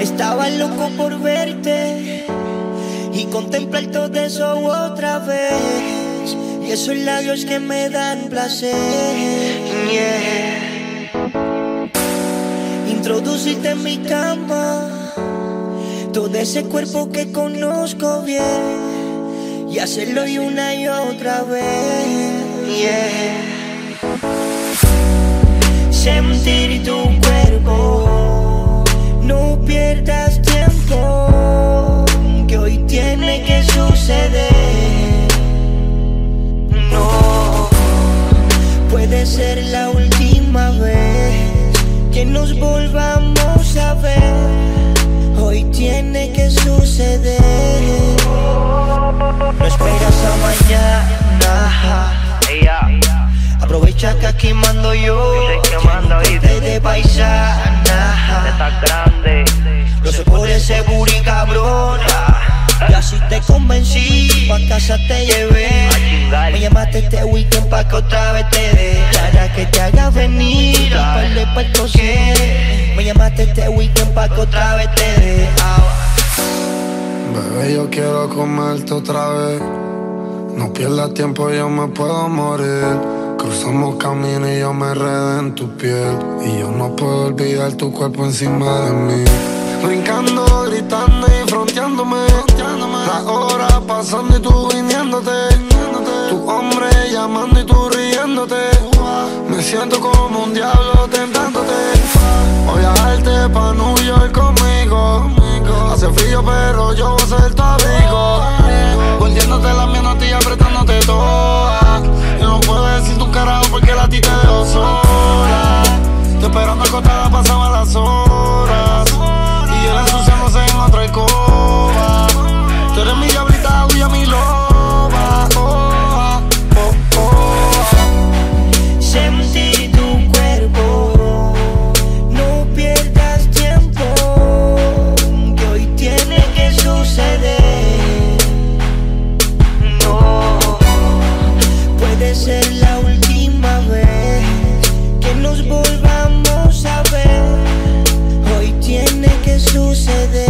Estaba loco por verte y contemplar todo eso otra vez. Y esos labios que me dan placer. Introducirte en mi cama, todo ese cuerpo que conozco bien. Y hacerlo y una y otra vez. Mando yo. Yo que mando, Te de paisana. Estás grande. No sé por ese booty cabrona. Y así te convencí, pa' casa te llevé. Me llamaste este weekend pa' que otra vez te dé. Para que te haga venir, un par de puertos que. Me llamaste este weekend pa' que otra vez te dé. Bebé, yo quiero comerte otra vez. No pierdas tiempo, yo me puedo morir. Cruzamos camino y yo me enredo en tu piel. Y yo no puedo olvidar tu cuerpo encima de mí. Brincando, gritando y fronteándome. Las horas pasando y tú viniéndote. Tu hombre llamando y tú riéndote. Me siento como un diablo tentándote. Voy a darte pa' New York conmigo. Hace frío, pero yo suceder.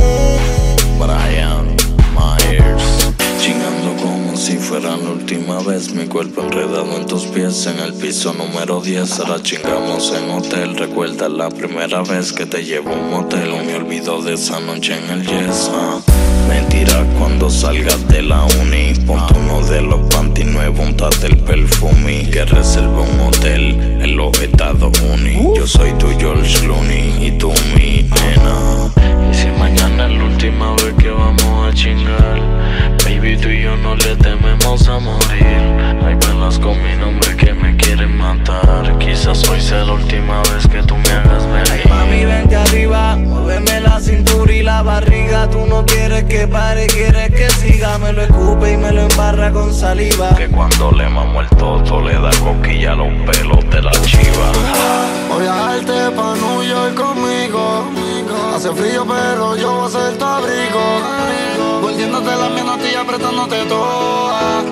Vez Mi cuerpo enredado en tus pies En el piso número 10 Ahora chingamos en hotel Recuerda la primera vez que te llevo a un motel. No me olvido de esa noche en el yes ah. Mentira cuando salgas de la uni Ponte uno de los panty nuevos Untate el perfume Que reserva un hotel En los Estados Unidos Yo soy tu George Clooney Y tú mi nena. Y si mañana es la última vez que vamos a chingar Baby, tú y yo no le tememos a morir sea la última vez que tú me hagas Mami, venir vente arriba, muéveme la cintura y la barriga. Tú no quieres que pare, quieres que siga. Me lo escupe y me lo embarra con saliva. Que cuando le mamo el toto le da coquilla a los pelos de la chiva Voy a darte pa' New York conmigo. Hace frío, pero yo voy a ser tu abrigo. Volviéndote la mano a ti y apretándote toda.